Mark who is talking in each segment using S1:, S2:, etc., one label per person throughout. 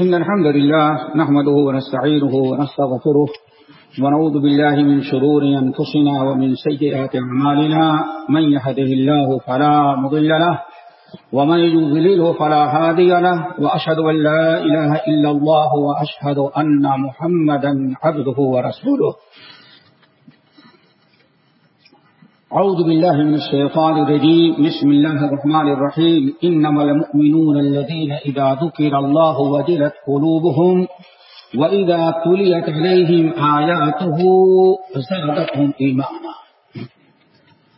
S1: إن الحمد لله نحمده ونستعينه ونستغفره ونعوذ بالله من شرور أنفسنا ومن سيئات أعمالنا. من يهده الله فلا مضل له ومن يضلله فلا هادي له وأشهد أن لا إله إلا الله وأشهد أن محمدا عبده ورسوله. أعوذ بالله من الشيطان الرجيم. بسم الله الرحمن الرحيم. إنما المؤمنون الذين إذا ذكر الله وجلت قلوبهم وإذا تليت عليهم آياته زادتهم إيمانا.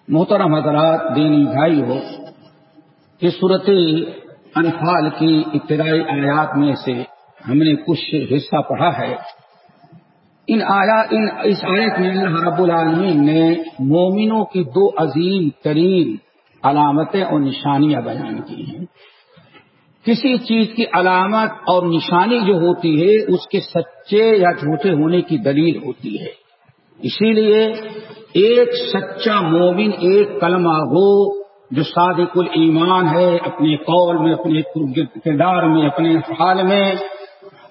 S1: محترم حضرات، دینی بھائی ہو کہ صورت انفال کی ابتدائی آیات میں سے ہم نے کچھ حصہ پڑھا ہے۔ ان آیا، ان اس آیت میں اللہ رب العالمین نے مومنوں کی دو عظیم ترین علامتیں اور نشانیاں بیان کی ہیں۔ کسی چیز کی علامت اور نشانی جو ہوتی ہے، اس کے سچے یا جھوٹے ہونے کی دلیل ہوتی ہے۔ اسی لیے ایک سچا مومن، ایک کلمہ ہو جو صادق الایمان ہے، اپنے قول میں، اپنے کردار میں، اپنے حال میں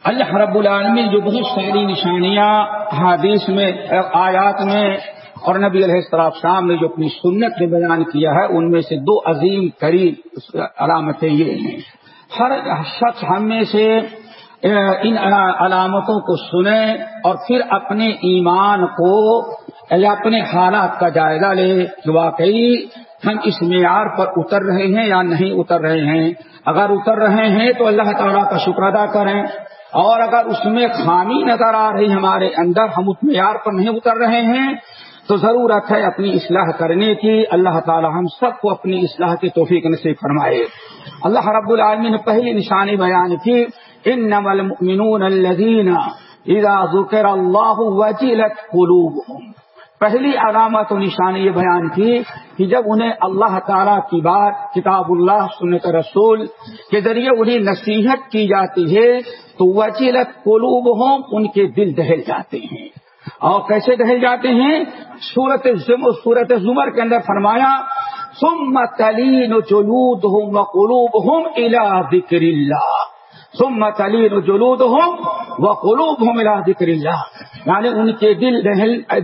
S1: اللہ رب العالمین جو بہت ساری نشانیاں حادیث میں آیات میں اور نبی علیہ السلام شام نے جو اپنی سنت میں بیان کیا ہے، ان میں سے دو عظیم قریب علامتیں یہ ہیں۔ ہر شخص ہم میں سے ان علامتوں کو سنیں اور پھر اپنے ایمان کو یا اپنے حالات کا جائزہ لے۔ کہ واقعی ہم اس معیار پر اتر رہے ہیں یا نہیں اتر رہے ہیں؟ اگر اتر رہے ہیں تو اللہ تعالیٰ کا شکر ادا کریں۔ اور اگر اس میں خامی نظر آ رہی ہمارے اندر، ہم اس معیار پر نہیں اتر رہے ہیں، تو ضرورت ہے اپنی اصلاح کرنے کی۔ اللہ تعالی ہم سب کو اپنی اصلاح کی توفیق نصیب فرمائے۔ اللہ رب العالمین نے پہلی نشانی بیان کی ان نمل الذین اذا ذکر اللہ وجلت قلوبهم۔ پہلی علامت و نشانی یہ بیان کی کہ جب انہیں اللہ تعالی کی بات، کتاب اللہ، سنت رسول کے ذریعے انہیں نصیحت کی جاتی ہے، تو وچیلت قلوب ہوں ان کے دل دہل جاتے ہیں۔ اور کیسے دہل جاتے ہیں؟ سورت سورت زمر کے اندر فرمایا سم تلین جلود ہوں قلوب ہوں الا ذکر اللہ۔ سم تلین جلود ہوں وہ قلوب ہوں ملا ذکر اللہ۔ یعنی ان کے دل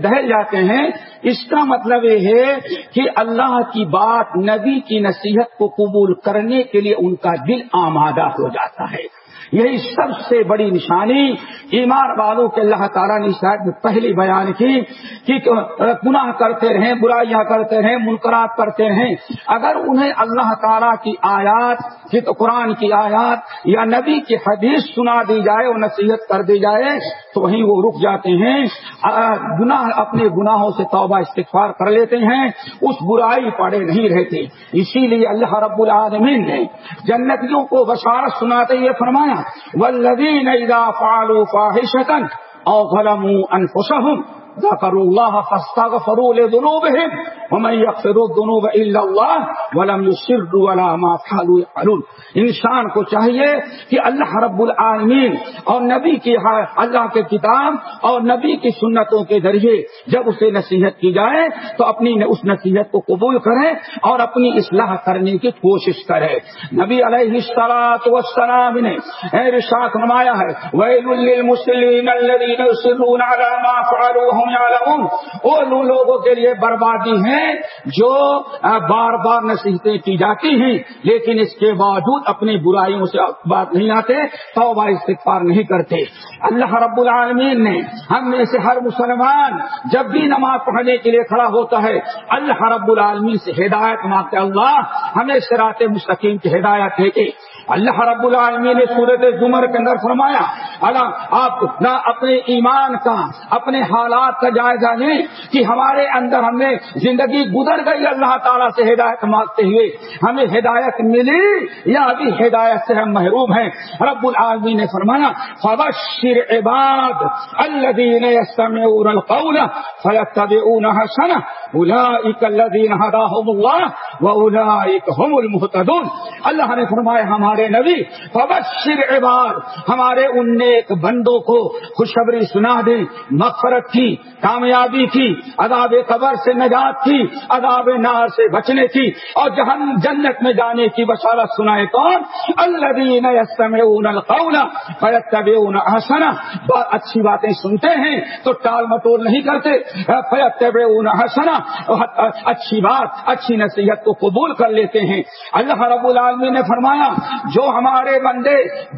S1: دہل جاتے ہیں۔ اس کا مطلب یہ ہے کہ اللہ کی بات نبی کی نصیحت کو قبول کرنے کے لیے ان کا دل آمادہ ہو جاتا ہے۔ یہی سب سے بڑی نشانی ایمان والوں کے اللہ تعالیٰ نے شاید پہلی بیان کی کہ گناہ کرتے رہیں، برائیاں کرتے رہیں منقرات کرتے رہیں۔ اگر انہیں اللہ تعالیٰ کی آیات قرآن کی آیات یا نبی کی حدیث سنا دی جائے اور نصیحت کر دی جائے، تو وہیں وہ رک جاتے ہیں۔ گناہ اپنے گناہوں سے توبہ استغفار کر لیتے ہیں، اس برائی پڑے نہیں رہتے۔ اسی لیے اللہ رب العالمین نے جنتیوں کو بشارت سناتے ہوئے فرمایا والذین اذا فعلوا فاحشة او ظلموا انفسهم ذكروا الله فاستغفروا لذنوبهم ومن يغفر الذنوب الا الله ولم يصروا على ما فعلوا يفعلون انسان کو چاہیے کہ اللہ رب العالمین اور نبی کی اللہ کے کتاب اور نبی کی سنتوں کے ذریعے جب اسے نصیحت کی جائے تو اپنی اس نصیحت کو قبول کرے اور اپنی اصلاح کرنے کی کوشش کرے۔ نبی علیہ السلاط والسلام نے ارشاد فرمایا ہے، ویل للمسلمین الذين يصرون على ما فعلوا وہ لوگوں کے لیے بربادی ہے جو بار بار نصیحتیں کی جاتی ہیں، لیکن اس کے باوجود اپنی برائیوں سے بات نہیں آتے، توبہ استغفار نہیں کرتے۔ اللہ رب العالمین نے ہم میں سے ہر مسلمان جب بھی نماز پڑھنے کے لیے کھڑا ہوتا ہے، اللہ رب العالمین سے ہدایت مانگتے، اللہ ہمیں سرات مستقیم کی ہدایت ہے کہ اللہ رب العالمین نے صورت زمر کے اندر فرمایا اللہ آپ نہ اپنے ایمان کا، اپنے حالات کا جائزہ لیں کہ ہمارے اندر ہم نے زندگی گزر گئی اللہ تعالیٰ سے ہدایت مانگتے ہوئے، ہمیں ہدایت ملی یا ابھی ہدایت سے ہم محروم ہیں؟ رب العالمین نے فرمایا، فبشر عباد الذين يستمعون القول فيتبعون حسنه اولئك الذين هداهم الله هم المحتدون اللہ نے فرمایا، ہمارے نبی، فبشر عباد، ہمارے ان نیک بندوں کو خوشخبری سنا دیں، مغفرت کی، کامیابی کی، عذاب قبر سے نجات کی، عذاب نار سے بچنے کی، اور جہن، جنت میں جانے کی بشارت سنائے کون؟ الذین یستمعون القول فیتبعون احسنہ۔ اچھی باتیں سنتے ہیں، تو ٹال مٹول نہیں کرتے۔ فیتبعون احسنہ۔ اچھی بات، اچھی نصیحت کو قبول کر لیتے ہیں۔ اللہ رب العالمین نے فرمایا جو ہمارے بندے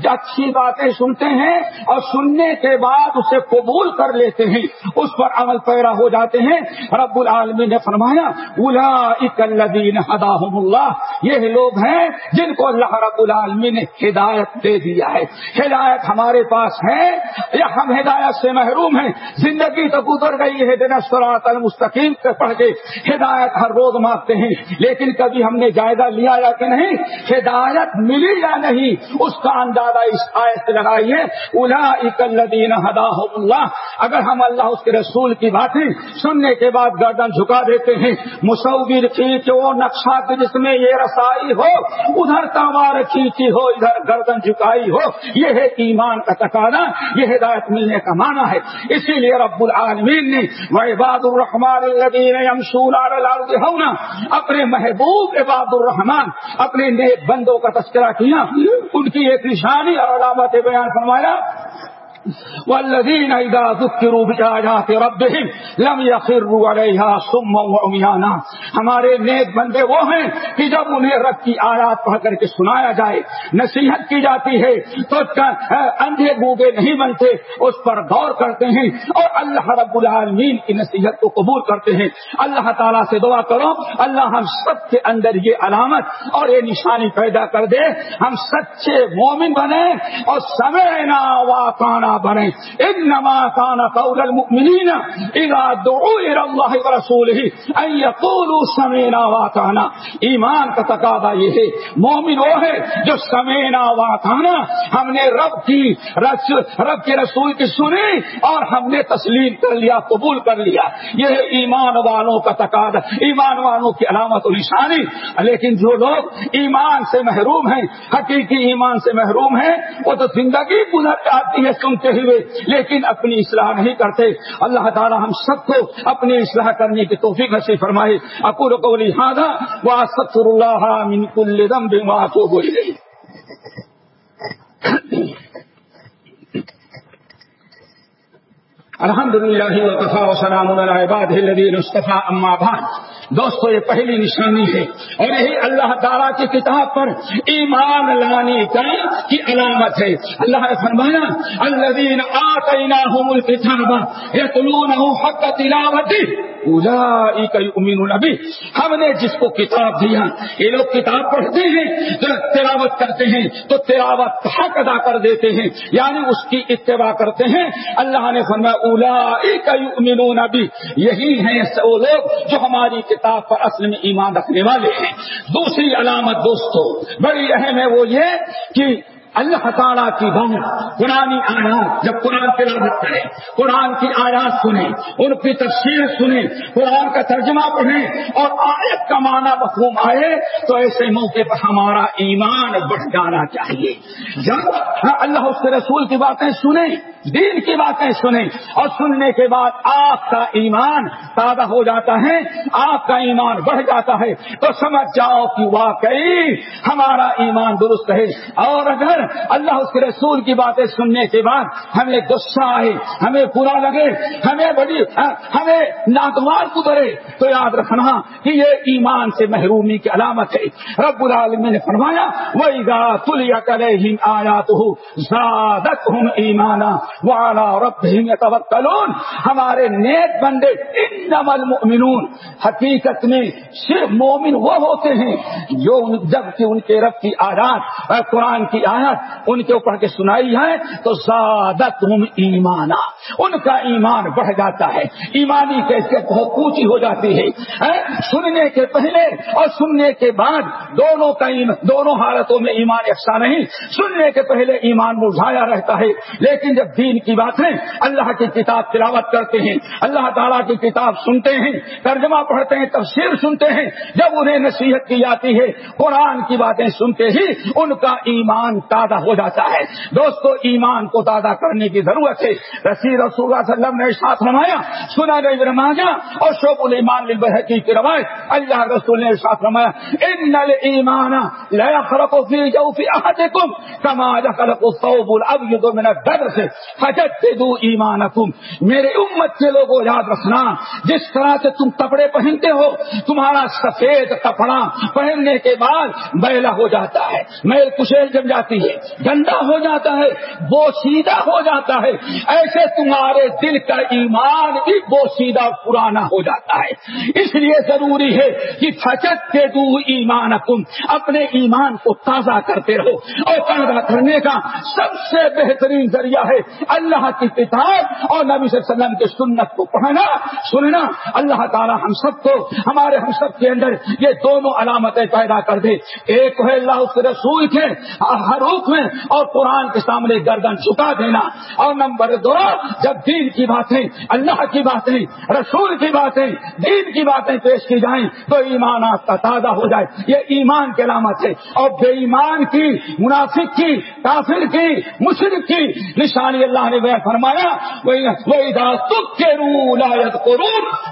S1: اچھی باتیں سنتے ہیں اور سننے کے بعد اسے قبول کر لیتے ہیں، اس پر عمل پیرا ہو جاتے ہیں۔ رب العالمین نے فرمایا اکلین ہداحم اللہ، یہ لوگ ہیں جن کو اللہ رب العالمین نے ہدایت دے دیا ہے۔ ہدایت ہمارے پاس ہے، یا ہم ہدایت سے محروم ہیں۔ زندگی تو گزر گئی ہے دن سرات المستقیم سے پڑھ کے۔ ہدایت ہر روز مانگتے ہیں، لیکن کبھی ہم نے جائزہ لیا یا کہ نہیں؟ ہدایت ملی یا نہیں؟ اس کا اندازہ اس آیت سے لگائیے الا اکلین ہدا اللہ۔ اگر ہم اللہ، اس کے رسول کی باتیں سننے کے بعد گردن جھکا دیتے ہیں، مصور کھینچ وہ نقشہ جس میں یہ رسائی ہو، ادھر تمار کھینچی ہو، ادھر گردن جھکائی ہو، یہ ہے ایمان کا تقاضا، یہ ہدایت ملنے کا معنی ہے۔ اسی لیے رب العالمین نے عباد الرحمان الذین یمشون علی الارض ہونا اپنے محبوب عباد الرحمان اپنے نیک بندوں کا تذکرہ کیا۔ ان کی ایک نشانی اور علامت بیان فرمایا والذین اذا ذکروا بآیات ربهم لم يخروا علیها صما وعميانا ہمارے نیک بندے وہ ہیں کہ جب انہیں رب کی آیات پڑھ کر کے سنایا جائے، نصیحت کی جاتی ہے، تو اندھے گوگے نہیں بنتے، اس پر غور کرتے ہیں اور اللہ رب العالمین کی نصیحت کو قبول کرتے ہیں۔ اللہ تعالیٰ سے دعا کرو، اللہ ہم سب کے اندر یہ علامت اور یہ نشانی پیدا کر دے۔ ہم سچے مومن بنے اور سمے نا واقعہ بنے ان نما کانا قول المؤمنین اذا دعوا الى الله ورسوله ان يقولوا سمعنا واطعنا ایمان کا تقاضا یہ ہے، مومن وہ ہے جو سمعنا واطعنا ہم نے رب کی رب کے رسول کی سنی اور ہم نے تسلیم کر لیا، قبول کر لیا۔ یہ ہے ایمان والوں کا تقاضا۔ ایمان والوں کی علامت و نشانی۔ لیکن جو لوگ ایمان سے محروم ہیں، حقیقی ایمان سے محروم ہیں، وہ تو زندگی گزر جاتی ہے۔ سنتے ہوئے، لیکن اپنی اصلاح نہیں کرتے۔ اللہ تعالی ہم سب کو اپنی اصلاح کرنے کی توفیق نصیب فرمائے۔ اکور کو لہٰذا وہ ستر اللہ من کل ذنب واتوب الیہ۔ الحمد للہ وقفا وسلام عباد الذین اصطفى اما بعد۔ دوستو، یہ پہلی نشانی ہے۔ اور یہی اللہ تعالیٰ کی کتاب پر ایمان لانے کا کی علامت ہے۔ اللہ نے فرمایا، الذین آتیناہم الکتاب یتلونہ حق تلاوتی۔ اولئک یؤمنون ہم نے جس کو کتاب دیا یہ لوگ کتاب پڑھتے ہیں تو تلاوت کرتے ہیں، تو تلاوت حق ادا کر دیتے ہیں یعنی اس کی اتباع کرتے ہیں۔ اللہ نے فرمایا اولئک یؤمنون به یہی ہیں وہ لوگ جو ہماری کتاب پر اصل میں ایمان رکھنے والے ہیں۔ دوسری علامت دوستو، بڑی اہم ہے وہ یہ کہ اللہ تعالیٰ کی بہت قرآن آیات جب قرآن تلاوت کرے، قرآن کی آیات سنیں ان کی تفصیل سنیں، قرآن کا ترجمہ پڑھیں، اور آیت کا معنی مفہوم آئے، تو ایسے موقع پر ہمارا ایمان بڑھ جانا چاہیے۔ جب ہاں، اللہ اس کے رسول کی باتیں سنیں، دین کی باتیں سنیں، اور سننے کے بعد آپ کا ایمان تازہ ہو جاتا ہے، آپ کا ایمان بڑھ جاتا ہے، تو سمجھ جاؤ کہ واقعی ہمارا ایمان درست ہے۔ اور اگر اللہ اس کے رسول کی باتیں سننے کے بعد ہمیں غصہ آئے، ہمیں برا لگے، ہمیں بڑی ہاں، ہمیں ناگوار گزرے۔ تو یاد رکھنا کہ یہ ایمان سے محرومی کی علامت ہے۔ رب العالمین نے فرمایا وہی گا تلیا کرے ہی آیا تو زیادت ہوں ایمانا والا رب ہمارے نیک بندے المؤمنون۔ حقیقت میں صرف مومن وہ ہوتے ہیں جو جبکہ ان کے رب کی آیات قرآن کی آیات ان کے اوپر کے سنائی ہے تو زیادہ تم ایمانا، ان کا ایمان بڑھ جاتا ہے۔ ایمانی کیسے بہت اونچی ہو جاتی ہے۔ سننے کے پہلے اور سننے کے بعد دونوں کا دونوں حالتوں میں ایمان یکساں نہیں۔ سننے کے پہلے ایمان مرجھایا رہتا ہے۔ لیکن جب دین کی باتیں اللہ کی کتاب تلاوت کرتے ہیں، اللہ تعالیٰ کی کتاب سنتے ہیں، ترجمہ پڑھتے ہیں، تفسیر سنتے ہیں، جب انہیں نصیحت کی جاتی ہے، قرآن کی باتیں سنتے ہی ان کا ایمان تازہ ہو جاتا ہے۔ دوستو، ایمان کو تازہ کرنے کی ضرورت ہے۔ رسی رسول اللہ علیہ وسلم نے ساتھ رمایا سنا گئی رمایا اور شوق المان البحقی کی روایت، اللہ رسول نے ساتھ رمایا ان ایمان لیا خرق فی جو فی احدکم کما خلق الصوب الابیض من الدر سے حجت دو ایمان میرے امت کے لوگوں یاد رکھنا، جس طرح سے تم کپڑے پہنتے ہو، تمہارا سفید کپڑا پہننے کے بعد میلا ہو جاتا ہے، میل کشیل جم جاتی ہے۔ گندا ہو جاتا ہے، بوسیدہ ہو جاتا ہے۔ ایسے تمہارے دل کا ایمان بھی بوسیدہ پرانا ہو جاتا ہے۔ اس لیے ضروری ہے کہ فچت کے دو ایمان اپنے ایمان کو تازہ کرتے رہو۔ اور تازہ کرنے کا سب سے بہترین ذریعہ ہے اللہ کی کتاب اور نبی صلی اللہ علیہ وسلم کی سنت کو پڑھنا، سننا۔ اللہ تعالی ہم سب کو، ہمارے ہم سب کے اندر یہ دونوں علامتیں پیدا کر دے۔ ایک ہے اللہ اس کے رسول کے، ہر روپ میں اور قرآن کے سامنے گردن چکا دینا۔ اور نمبر دو، جب دین کی باتیں، اللہ کی باتیں، رسول کی باتیں، دین کی باتیں پیش کی جائیں، تو ایمان آپ کا تازہ ہو جائے۔ یہ ایمان کی علامت ہے۔ اور بے ایمان کی، منافق کی، کافر کی مشرق کی نشانی اللہ نے فرمایا۔ وہی کے رو لایت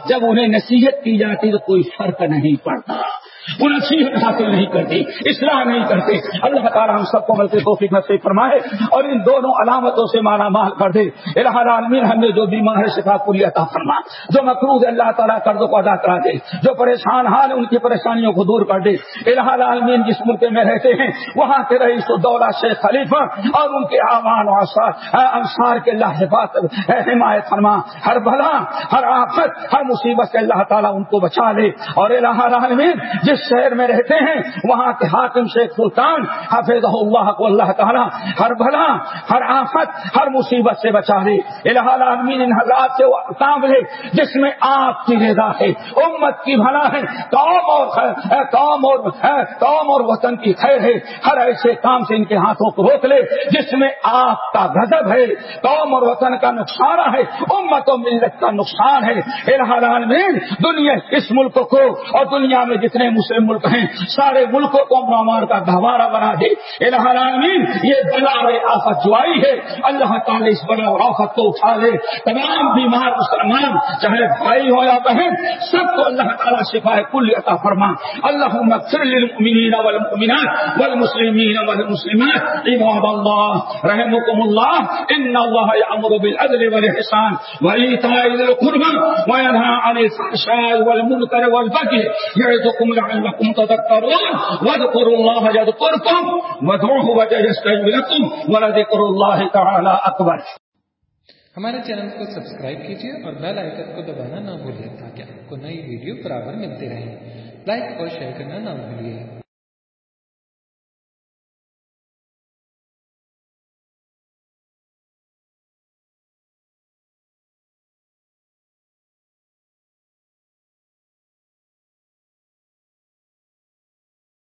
S1: جب انہیں نصیحت کی جاتی تو کوئی فرق نہیں پڑتا۔ وہ نصیحت حاصل نہیں کرتی، اصلاح نہیں کرتے۔ اللہ تعالیٰ ہم سب کو ملتے توفیق نصیب فرمائے اور ان دونوں علامتوں سے مانا مال کر دے۔ الہ عالمین ہم نے جو بیمار ہے شفا پوری عطا فرما۔ جو مقروض اللہ تعالیٰ قرضوں کو ادا کرا دے۔ جو پریشان حال ان کی پریشانیوں کو دور کر دے۔ الہ عالمین جس ملک میں رہتے ہیں، وہاں کے رئیس الدولہ شیخ خلیفہ اور ان کے آوان و انصار کے اللہ حفاظت حمایت فرما۔ ہر بھلا، ہر آفت، ہر مصیبت سے اللہ تعالیٰ ان کو بچا لے۔ اور الہ عالمین جس شہر میں رہتے ہیں، وہاں کے حاکم شیخ سلطان حافظ اللہ کو اللہ تعالیٰ ہر بھلا، ہر آفت، ہر مصیبت سے بچا لے۔ ان حضرات سے کام لے، جس میں آپ کی رضا ہے، امت کی بھلا ہے۔ قوم اور قوم اور قوم اور وطن کی خیر ہے۔ ہر ایسے کام سے ان کے ہاتھوں کو روک لے، جس میں آپ کا غضب ہے۔ قوم اور وطن کا نقصان ہے، امت و ملت کا نقصان ہے۔ العالمین، دنیا اس ملک کو اور دنیا میں جتنے مسلم ملک ہیں۔ سارے ملکوں کو معمار کا گہوارہ بنا دے۔ العالمین، یہ بلا آفت جو آئی ہے۔ اللہ تعالی اس بڑا آفت کو اٹھا لے۔ تمام بیمار مسلمان، چاہے بھائی ہو یا بہن، سب کو اللہ تعالیٰ شفا کل عطا فرما۔ اللہ مغفر للمؤمنین والمؤمنات والمسلمین والمسلمات۔ عباد اللہ رحمكم اللہ۔ ان اللہ یامر بالعدل والحسان وایتاء ذی القربى وینهى عن الفحشاء والمنکر والبغي یعظکم لعلكم تذكرون واذكروا الله يذكركم وادعوه وجه لكم ولذكر الله تعالى اکبر۔
S2: ہمارے چینل کو سبسکرائب کیجیے اور بیل آئکن کو دبانا نہ بھولیں تاکہ آپ کو نئی ویڈیو برابر ملتے رہیں لائک اور شیئر کرنا نہ بھولیے۔